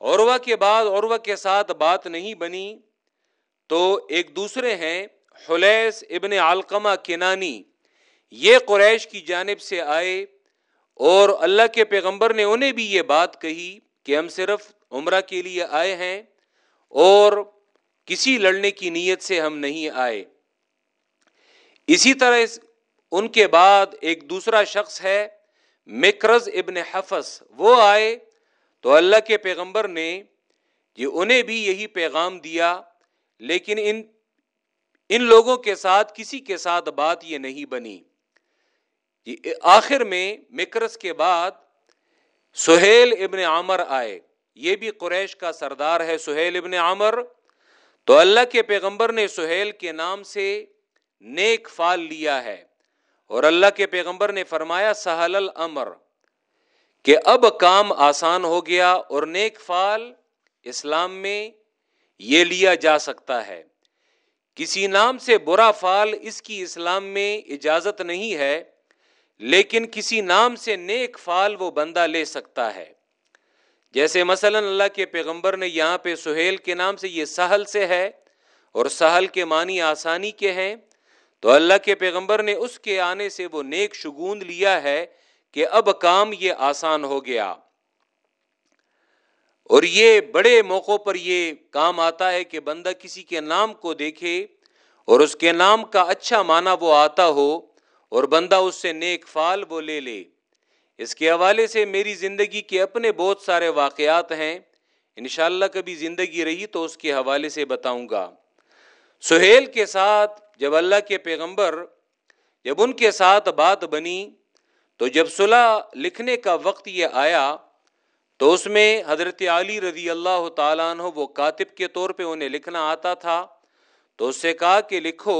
S1: عروا کے بعد عروا کے ساتھ بات نہیں بنی تو ایک دوسرے ہیں، حلیس ابن علقمہ کنانی یہ قریش کی جانب سے آئے اور اللہ کے پیغمبر نے انہیں بھی یہ بات کہی کہ ہم صرف عمرہ کے لیے آئے ہیں اور کسی لڑنے کی نیت سے ہم نہیں آئے۔ اسی طرح ان کے بعد ایک دوسرا شخص ہے، مکرز ابن حفظ وہ آئے تو اللہ کے پیغمبر نے یہ انہیں بھی یہی پیغام دیا، لیکن ان ان لوگوں کے ساتھ، کسی کے ساتھ بات یہ نہیں بنی۔ آخر میں مکرس کے بعد سہیل ابن عامر آئے۔ یہ بھی قریش کا سردار ہے سہیل ابن عامر تو اللہ کے پیغمبر نے سہیل کے نام سے نیک فال لیا ہے۔ اور اللہ کے پیغمبر نے فرمایا سہل الامر کہ اب کام آسان ہو گیا اور نیک فال اسلام میں یہ لیا جا سکتا ہے۔ کسی نام سے برا فال اس کی اسلام میں اجازت نہیں ہے، لیکن کسی نام سے نیک فال وہ بندہ لے سکتا ہے۔ جیسے مثلا اللہ کے پیغمبر نے یہاں پہ سہیل کے نام سے یہ سہل سے ہے اور سہل کے معنی آسانی کے ہیں۔ تو اللہ کے پیغمبر نے اس کے آنے سے وہ نیک شگون لیا ہے کہ اب کام یہ آسان ہو گیا۔ اور یہ بڑے موقعوں پر یہ کام آتا ہے کہ بندہ کسی کے نام کو دیکھے اور اس کے نام کا اچھا معنی وہ آتا ہو اور بندہ اس سے نیک فال وہ لے لے۔ اس کے حوالے سے میری زندگی کے اپنے بہت سارے واقعات ہیں۔ انشاءاللہ کبھی زندگی رہی تو اس کے حوالے سے بتاؤں گا۔ سہیل کے ساتھ جب اللہ کے پیغمبر جب ان کے ساتھ بات بنی، تو جب صلح لکھنے کا وقت یہ آیا، تو اس میں حضرت علی رضی اللہ تعالیٰ عنہ وہ کاتب کے طور پہ انہیں لکھنا آتا تھا، تو اس سے کہا کہ لکھو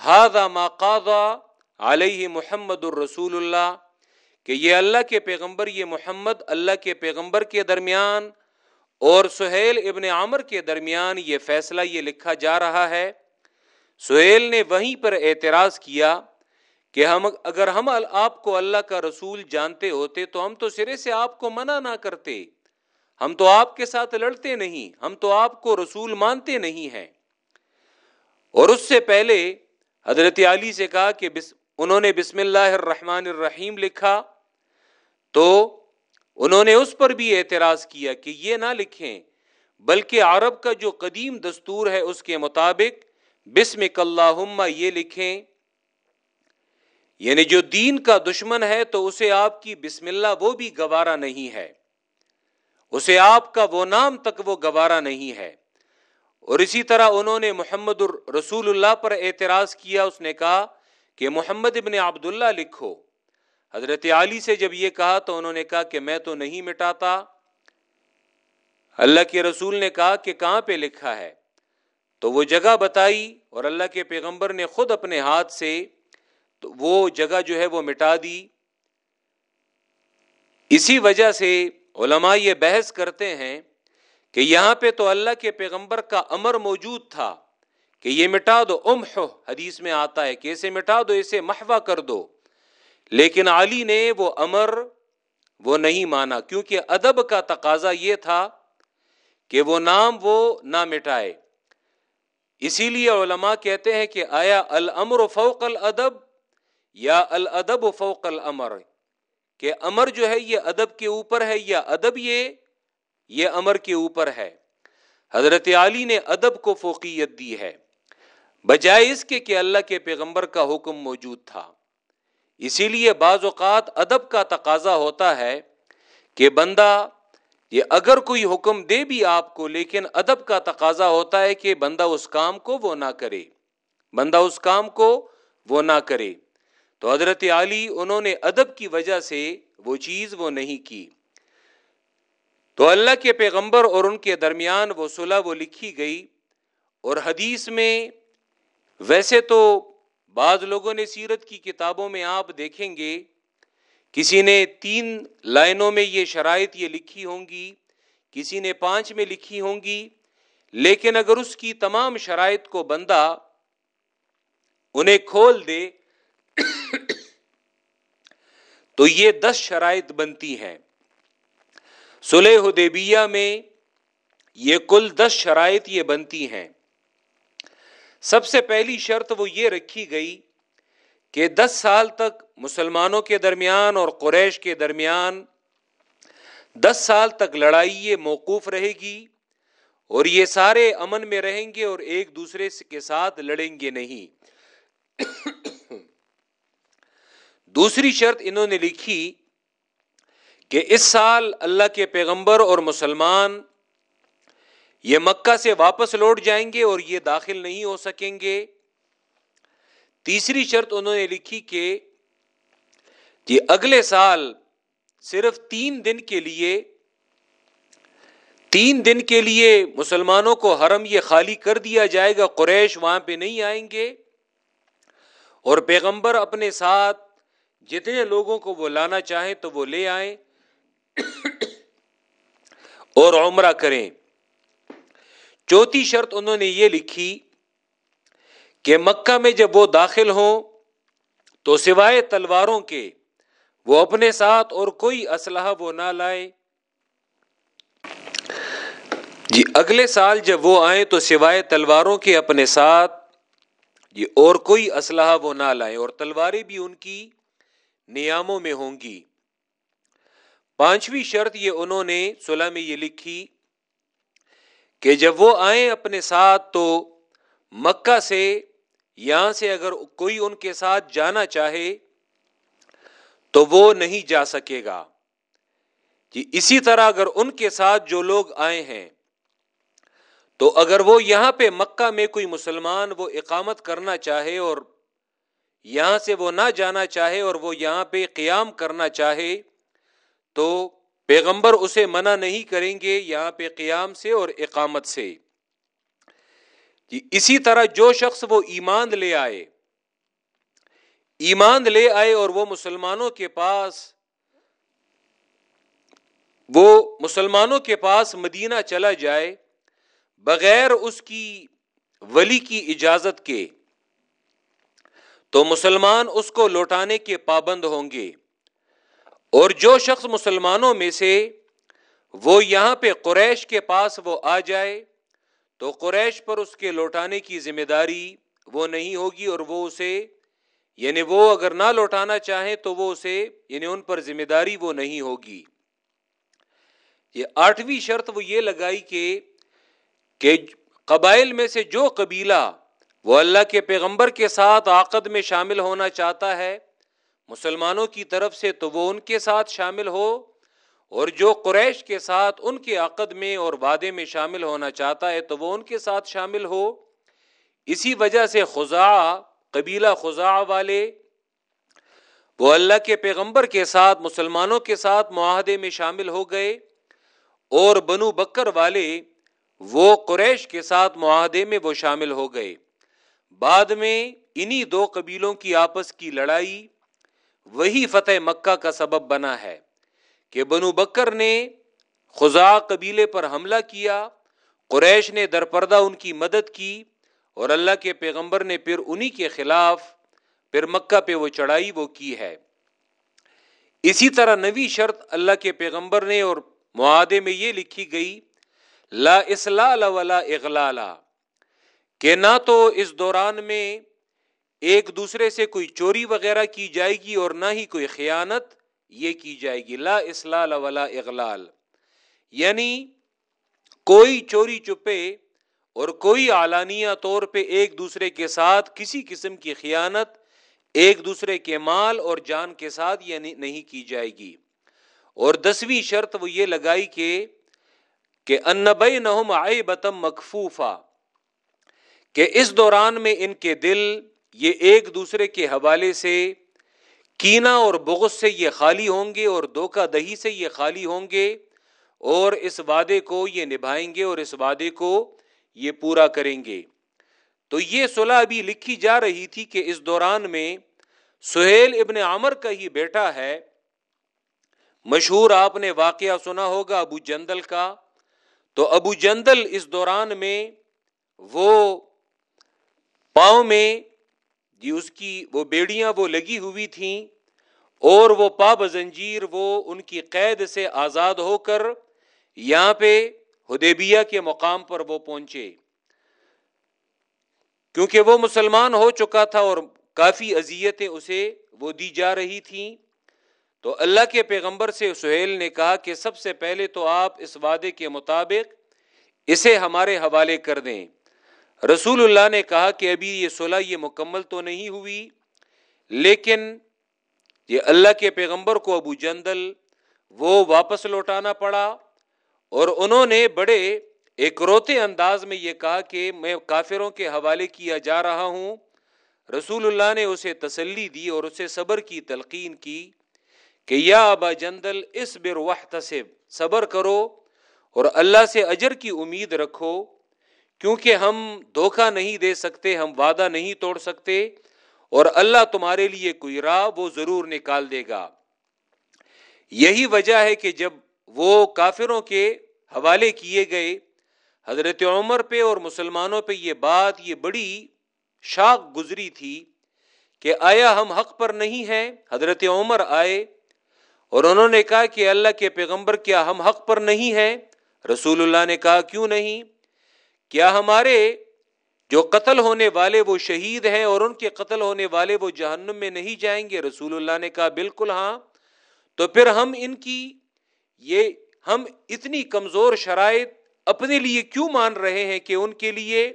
S1: ہاضا ما قاضا علیہ محمد الرسول اللہ کہ یہ اللہ کے پیغمبر، یہ محمد اللہ کے پیغمبر کے درمیان اور سہیل ابن عامر کے درمیان یہ فیصلہ یہ لکھا جا رہا ہے۔ سہیل نے وہیں پر اعتراض کیا کہ ہم اگر ہم آپ کو اللہ کا رسول جانتے ہوتے تو ہم تو سرے سے آپ کو منع نہ کرتے۔ ہم تو آپ کے ساتھ لڑتے نہیں، ہم تو آپ کو رسول مانتے نہیں ہیں۔ اور اس سے پہلے حضرت علی سے کہا کہ بس انہوں نے بسم اللہ الرحمن الرحیم لکھا تو انہوں نے اس پر بھی اعتراض کیا کہ یہ نہ لکھیں، بلکہ عرب کا جو قدیم دستور ہے اس کے مطابق بسم اللہ یہ لکھیں۔ یعنی جو دین کا دشمن ہے، تو اسے آپ کی بسم اللہ وہ بھی گوارا نہیں ہے۔ اسے آپ کا وہ نام تک وہ گوارا نہیں ہے۔ اور اسی طرح انہوں نے محمد رسول اللہ پر اعتراض کیا۔ اس نے کہا کہ محمد ابن عبداللہ لکھو۔ حضرت علی سے جب یہ کہا، تو انہوں نے کہا کہ میں تو نہیں مٹاتا۔ اللہ کے رسول نے کہا کہ کہاں پہ لکھا ہے؟ تو وہ جگہ بتائی اور اللہ کے پیغمبر نے خود اپنے ہاتھ سے تو وہ جگہ جو ہے وہ مٹا دی۔ اسی وجہ سے علماء یہ بحث کرتے ہیں کہ یہاں پہ تو اللہ کے پیغمبر کا امر موجود تھا کہ یہ مٹا دو ام حدیث میں آتا ہے کہ اسے مٹا دو، اسے محوا کر دو۔ لیکن علی نے وہ امر وہ نہیں مانا، کیونکہ ادب کا تقاضا یہ تھا کہ وہ نام وہ نہ مٹائے۔ اسی لیے علماء کہتے ہیں کہ آیا الامر فوق الادب یا الادب فوق الامر، کہ امر جو ہے یہ ادب کے اوپر ہے یا ادب یہ یہ امر کے اوپر ہے۔ حضرت علی نے ادب کو فوقیت دی ہے، بجائے اس کے کہ اللہ کے پیغمبر کا حکم موجود تھا۔ اسی لیے بعض اوقات ادب کا تقاضا ہوتا ہے کہ بندہ یہ اگر کوئی حکم دے بھی آپ کو، لیکن ادب کا تقاضا ہوتا ہے کہ بندہ اس کام کو وہ نہ کرے۔ بندہ اس کام کو وہ نہ کرے۔ تو حضرت علی، انہوں نے ادب کی وجہ سے وہ چیز وہ نہیں کی۔ تو اللہ کے پیغمبر اور ان کے درمیان وہ صلح وہ لکھی گئی۔ اور حدیث میں ویسے تو بعض لوگوں نے سیرت کی کتابوں میں آپ دیکھیں گے کسی نے تین لائنوں میں یہ شرائط یہ لکھی ہوں گی، کسی نے پانچ میں لکھی ہوں گی، لیکن اگر اس کی تمام شرائط کو بندہ انہیں کھول دے، تو یہ دس شرائط بنتی ہیں۔ سلح حدیبیہ میں یہ کل دس شرائط یہ بنتی ہیں۔ سب سے پہلی شرط وہ یہ رکھی گئی کہ دس سال تک مسلمانوں کے درمیان اور قریش کے درمیان دس سال تک لڑائی یہ موقوف رہے گی اور یہ سارے امن میں رہیں گے اور ایک دوسرے کے ساتھ لڑیں گے نہیں۔ دوسری شرط انہوں نے لکھی کہ اس سال اللہ کے پیغمبر اور مسلمان یہ مکہ سے واپس لوٹ جائیں گے اور یہ داخل نہیں ہو سکیں گے۔ تیسری شرط انہوں نے لکھی کہ یہ اگلے سال صرف تین دن کے لیے، تین دن کے لیے مسلمانوں کو حرم یہ خالی کر دیا جائے گا، قریش وہاں پہ نہیں آئیں گے۔ اور پیغمبر اپنے ساتھ جتنے لوگوں کو وہ لانا چاہیں تو وہ لے آئیں۔ اور عمرہ کریں۔ چوتھی شرط انہوں نے یہ لکھی کہ مکہ میں جب وہ داخل ہوں تو سوائے تلواروں کے وہ اپنے ساتھ اور کوئی اسلحہ وہ نہ لائے۔ جی اگلے سال جب وہ آئیں تو سوائے تلواروں کے اپنے ساتھ جی اور کوئی اسلحہ وہ نہ لائیں اور تلواریں بھی ان کی نیاموں میں ہوں گی۔ پانچویں شرط یہ انہوں نے صلح میں یہ لکھی کہ جب وہ آئیں اپنے ساتھ تو مکہ سے یہاں سے اگر کوئی ان کے ساتھ جانا چاہے تو وہ نہیں جا سکے گا۔ جی اسی طرح اگر ان کے ساتھ جو لوگ آئے ہیں، تو اگر وہ یہاں پہ مکہ میں کوئی مسلمان وہ اقامت کرنا چاہے اور یہاں سے وہ نہ جانا چاہے اور وہ یہاں پہ قیام کرنا چاہے، تو پیغمبر اسے منع نہیں کریں گے یہاں پہ قیام سے اور اقامت سے۔ جی اسی طرح جو شخص وہ ایمان لے آئے، ایمان لے آئے اور وہ مسلمانوں کے پاس، وہ مسلمانوں کے پاس مدینہ چلا جائے، بغیر اس کی ولی کی اجازت کے، تو مسلمان اس کو لوٹانے کے پابند ہوں گے۔ اور جو شخص مسلمانوں میں سے وہ یہاں پہ قریش کے پاس وہ آ جائے تو قریش پر اس کے لوٹانے کی ذمہ داری وہ نہیں ہوگی اور وہ اسے یعنی وہ اگر نہ لوٹانا چاہیں تو وہ اسے یعنی ان پر ذمہ داری وہ نہیں ہوگی۔ یہ آٹھویں شرط وہ یہ لگائی کہ کہ قبائل میں سے جو قبیلہ وہ اللہ کے پیغمبر کے ساتھ عقد میں شامل ہونا چاہتا ہے، مسلمانوں کی طرف سے تو وہ ان کے ساتھ شامل ہو۔ اور جو قریش کے ساتھ ان کے عقد میں اور وعدے میں شامل ہونا چاہتا ہے تو وہ ان کے ساتھ شامل ہو۔ اسی وجہ سے خزا قبیلہ خزا والے، وہ اللہ کے پیغمبر کے ساتھ، مسلمانوں کے ساتھ معاہدے میں شامل ہو گئے۔ اور بنو بکر والے، وہ قریش کے ساتھ معاہدے میں وہ شامل ہو گئے۔ بعد میں انہی دو قبیلوں کی آپس کی لڑائی، وہی فتح مکہ کا سبب بنا ہے۔ کہ بنو بکر نے خزا قبیلے پر حملہ کیا، قریش نے درپردہ ان کی مدد کی اور اللہ کے پیغمبر نے پھر انہی کے خلاف پھر مکہ پہ وہ چڑھائی وہ کی ہے۔ اسی طرح نوی شرط اللہ کے پیغمبر نے اور معاہدے میں یہ لکھی گئی، لا اصلاح ولا اغلالا کہ نہ تو اس دوران میں ایک دوسرے سے کوئی چوری وغیرہ کی جائے گی اور نہ ہی کوئی خیانت یہ کی جائے گی، لا اسلال ولا اغلال۔ یعنی کوئی چوری چپے اور کوئی اعلانیہ طور پہ ایک دوسرے کے ساتھ کسی قسم کی خیانت، ایک دوسرے کے مال اور جان کے ساتھ یہ نہیں کی جائے گی۔ اور دسویں شرط وہ یہ لگائی کہ کہ انبئی نہم آئے بتم مخفوفا کہ اس دوران میں ان کے دل یہ ایک دوسرے کے حوالے سے کینا اور بغض سے یہ خالی ہوں گے اور دھوکہ دہی سے یہ خالی ہوں گے اور اس وعدے کو یہ نبھائیں گے اور اس وعدے کو یہ پورا کریں گے۔ تو یہ صلح ابھی لکھی جا رہی تھی کہ اس دوران میں سہیل ابن عمر کا ہی بیٹا ہے۔ مشہور آپ نے واقعہ سنا ہوگا ابو جندل کا۔ تو ابو جندل اس دوران میں وہ پاؤں میں جی اس کی وہ بیڑیاں وہ لگی ہوئی تھیں۔ اور وہ پا بزنجیر وہ ان کی قید سے آزاد ہو کر یہاں پہ ہدیبیہ کے مقام پر وہ پہنچے۔ کیونکہ وہ مسلمان ہو چکا تھا اور کافی اذیتیں اسے وہ دی جا رہی تھیں۔ تو اللہ کے پیغمبر سے سہیل نے کہا کہ سب سے پہلے تو آپ اس وعدے کے مطابق اسے ہمارے حوالے کر دیں۔ رسول اللہ نے کہا کہ ابھی یہ صلح یہ مکمل تو نہیں ہوئی، لیکن یہ اللہ کے پیغمبر کو ابو جندل وہ واپس لوٹانا پڑا اور انہوں نے بڑے ایک روتے انداز میں یہ کہا کہ میں کافروں کے حوالے کیا جا رہا ہوں۔ رسول اللہ نے اسے تسلی دی اور اسے صبر کی تلقین کی کہ یا ابا جندل اس بر وحتسب صبر کرو اور اللہ سے اجر کی امید رکھو، کیونکہ ہم دھوکہ نہیں دے سکتے، ہم وعدہ نہیں توڑ سکتے۔ اور اللہ تمہارے لیے کوئی راہ وہ ضرور نکال دے گا۔ یہی وجہ ہے کہ جب وہ کافروں کے حوالے کیے گئے، حضرت عمر پہ اور مسلمانوں پہ یہ بات، یہ بڑی شاخ گزری تھی کہ آیا ہم حق پر نہیں ہیں، حضرت عمر آئے اور انہوں نے کہا کہ اللہ کے پیغمبر کیا ہم حق پر نہیں ہیں؟ رسول اللہ نے کہا کیوں نہیں؟ کیا ہمارے جو قتل ہونے والے وہ شہید ہیں اور ان کے قتل ہونے والے وہ جہنم میں نہیں جائیں گے۔ رسول اللہ نے کہا، بالکل ہاں۔ تو پھر ہم ان کی یہ ہم اتنی کمزور شرائط اپنے لیے کیوں مان رہے ہیں کہ ان کے لیے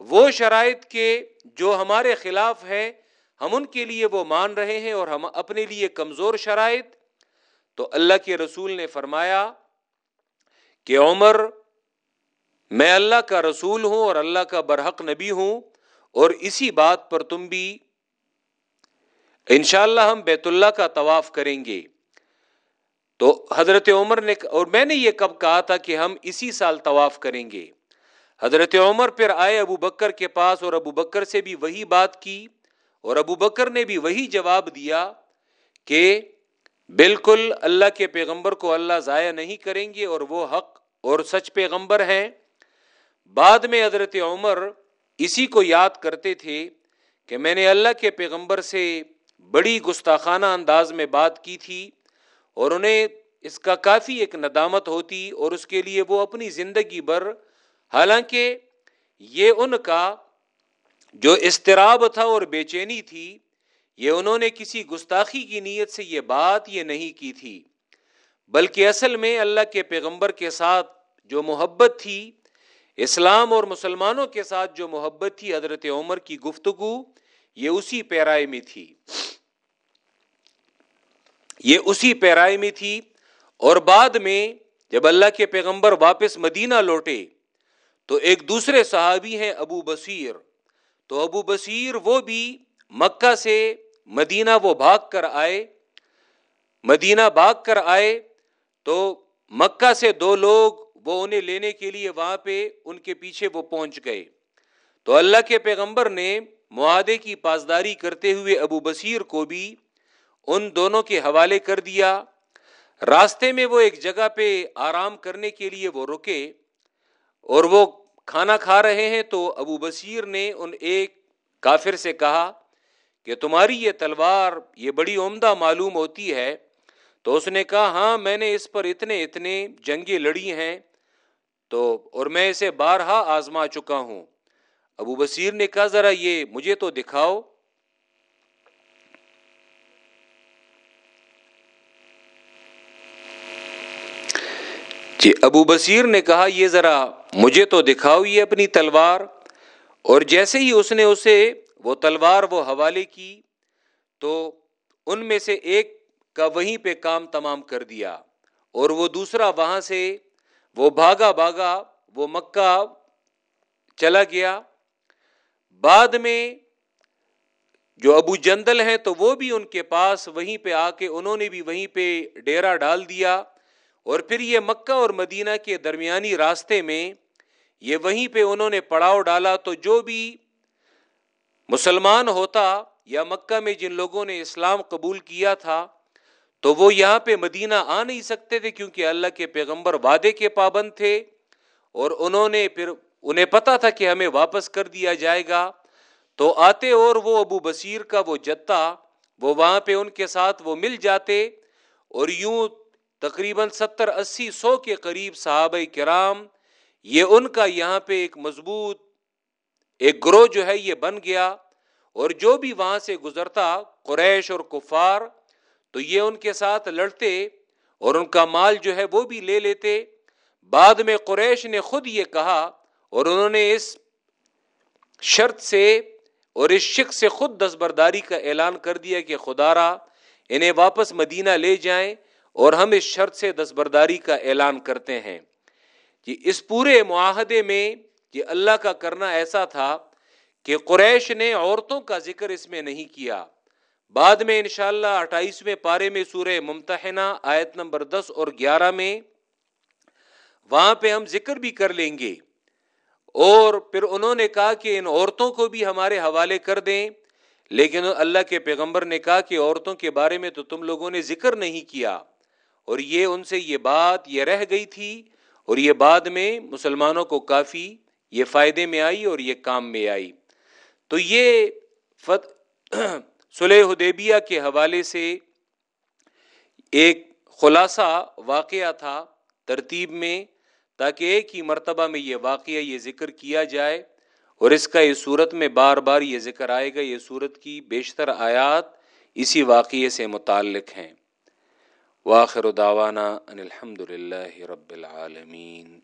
S1: وہ شرائط کے جو ہمارے خلاف ہے ہم ان کے لیے وہ مان رہے ہیں اور ہم اپنے لیے کمزور شرائط۔ تو اللہ کے رسول نے فرمایا کہ عمر میں اللہ کا رسول ہوں اور اللہ کا برحق نبی ہوں اور اسی بات پر تم بھی انشاءاللہ ہم بیت اللہ کا طواف کریں گے۔ تو حضرت عمر نے اور میں نے یہ کب کہا تھا کہ ہم اسی سال طواف کریں گے۔ حضرت عمر پھر آئے ابو بکر کے پاس اور ابو بکر سے بھی وہی بات کی اور ابو بکر نے بھی وہی جواب دیا کہ بالکل اللہ کے پیغمبر کو اللہ ضائع نہیں کریں گے اور وہ حق اور سچ پیغمبر ہیں۔ بعد میں حضرت عمر اسی کو یاد کرتے تھے کہ میں نے اللہ کے پیغمبر سے بڑی گستاخانہ انداز میں بات کی تھی اور انہیں اس کا کافی ایک ندامت ہوتی اور اس کے لیے وہ اپنی زندگی بھر، حالانکہ یہ ان کا جو استراب تھا اور بے چینی تھی، یہ انہوں نے کسی گستاخی کی نیت سے یہ بات یہ نہیں کی تھی۔ بلکہ اصل میں اللہ کے پیغمبر کے ساتھ جو محبت تھی اسلام اور مسلمانوں کے ساتھ جو محبت تھی، حضرت عمر کی گفتگو، یہ اسی پیرائے میں تھی۔ یہ اسی پیرائے میں تھی۔ اور بعد میں جب اللہ کے پیغمبر واپس مدینہ لوٹے، تو ایک دوسرے صحابی ہیں ابو بصیر۔ تو ابو بصیر وہ بھی مکہ سے مدینہ وہ بھاگ کر آئے۔ مدینہ بھاگ کر آئے تو مکہ سے دو لوگ وہ انہیں لینے کے لیے وہاں پہ ان کے پیچھے وہ پہنچ گئے۔ تو اللہ کے پیغمبر نے معاہدے کی پاسداری کرتے ہوئے ابو بصیر کو بھی ان دونوں کے حوالے کر دیا۔ راستے میں وہ ایک جگہ پہ آرام کرنے کے لیے وہ رکے اور وہ کھانا کھا رہے ہیں تو ابو بصیر نے ان ایک کافر سے کہا کہ تمہاری یہ تلوار یہ بڑی عمدہ معلوم ہوتی ہے۔ تو اس نے کہا ہاں میں نے اس پر اتنے اتنے جنگیں لڑی ہیں۔ تو اور میں اسے بارہا آزما چکا ہوں۔ ابو بصیر نے کہا، ذرا یہ مجھے تو دکھاؤ۔ جی ابو بصیر نے کہا، یہ ذرا مجھے تو دکھاؤ، یہ اپنی تلوار۔ اور جیسے ہی اس نے اسے وہ تلوار وہ حوالے کی، تو ان میں سے ایک کا وہیں پہ کام تمام کر دیا۔ اور وہ دوسرا وہاں سے وہ بھاگا بھاگا وہ مکہ چلا گیا۔ بعد میں جو ابو جندل ہیں تو وہ بھی ان کے پاس وہیں پہ آ کے انہوں نے بھی وہیں پہ ڈیرا ڈال دیا۔ اور پھر یہ مکہ اور مدینہ کے درمیانی راستے میں یہ وہیں پہ انہوں نے پڑاؤ ڈالا۔ تو جو بھی مسلمان ہوتا یا مکہ میں جن لوگوں نے اسلام قبول کیا تھا تو وہ یہاں پہ مدینہ آ نہیں سکتے تھے کیونکہ اللہ کے پیغمبر وعدے کے پابند تھے اور انہوں نے پھر انہیں پتا تھا کہ ہمیں واپس کر دیا جائے گا۔ تو آتے اور وہ ابو بصیر کا وہ جتا، وہ وہاں پہ ان کے ساتھ وہ مل جاتے اور یوں تقریباً ستر اسی سو کے قریب صحابہ کرام، یہ ان کا یہاں پہ ایک مضبوط، ایک گروہ جو ہے یہ بن گیا اور جو بھی وہاں سے گزرتا، قریش اور کفار تو یہ ان کے ساتھ لڑتے اور ان کا مال جو ہے وہ بھی لے لیتے۔ بعد میں قریش نے خود یہ کہا اور انہوں نے اس شرط سے اور اس شک سے خود دستبرداری کا اعلان کر دیا کہ خدا را، انہیں واپس مدینہ لے جائیں اور ہم اس شرط سے دستبرداری کا اعلان کرتے ہیں۔ کہ اس پورے معاہدے میں یہ اللہ کا کرنا ایسا تھا کہ قریش نے عورتوں کا ذکر اس میں نہیں کیا۔ بعد میں انشاءاللہ اٹھائیسویں پارے میں سورہ ممتحنہ آیت نمبر دس اور گیارہ میں وہاں پہ ہم ذکر بھی کر لیں گے۔ اور پھر انہوں نے کہا کہ ان عورتوں کو بھی ہمارے حوالے کر دیں، لیکن اللہ کے پیغمبر نے کہا کہ عورتوں کے بارے میں تو تم لوگوں نے ذکر نہیں کیا۔ اور یہ ان سے یہ بات یہ رہ گئی تھی اور یہ بعد میں مسلمانوں کو کافی یہ فائدے میں آئی اور یہ کام میں آئی۔ تو یہ فت سلح حدیبیہ کے حوالے سے ایک خلاصہ واقعہ تھا ترتیب میں، تاکہ ایک ہی مرتبہ میں یہ واقعہ یہ ذکر کیا جائے اور اس کا اس صورت میں بار بار یہ ذکر آئے گا، یہ صورت کی بیشتر آیات اسی واقعے سے متعلق ہیں۔ واخر دعوانا ان الحمد للہ رب العالمین۔